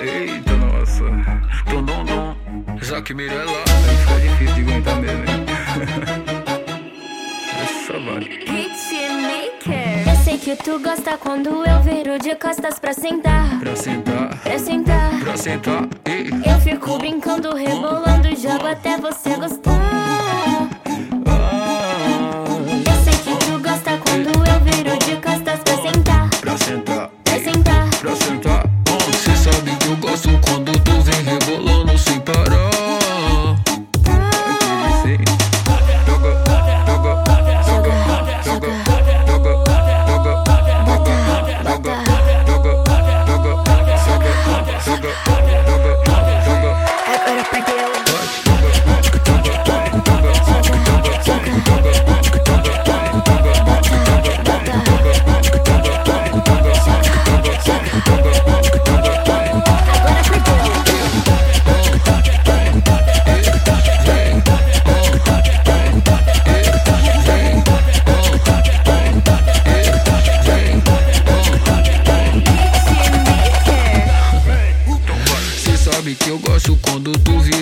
Eita, nossa. Dom, dom, dom. Zaque Mirella. Fica difícil de aguentar mesmo? Essa vai. Hitmaker. Eu sei que tu gosta quando eu viro de costas pra sentar. Pra sentar, Pra sentar. pra sentar. Ei. Eu fico brincando, rebolando,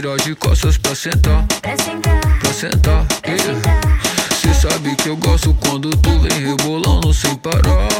tu vira de costas pra sentar, Pra sentar. pra sentar. yeah. Cê sabe que eu gosto quando tu vem rebolando sem parar.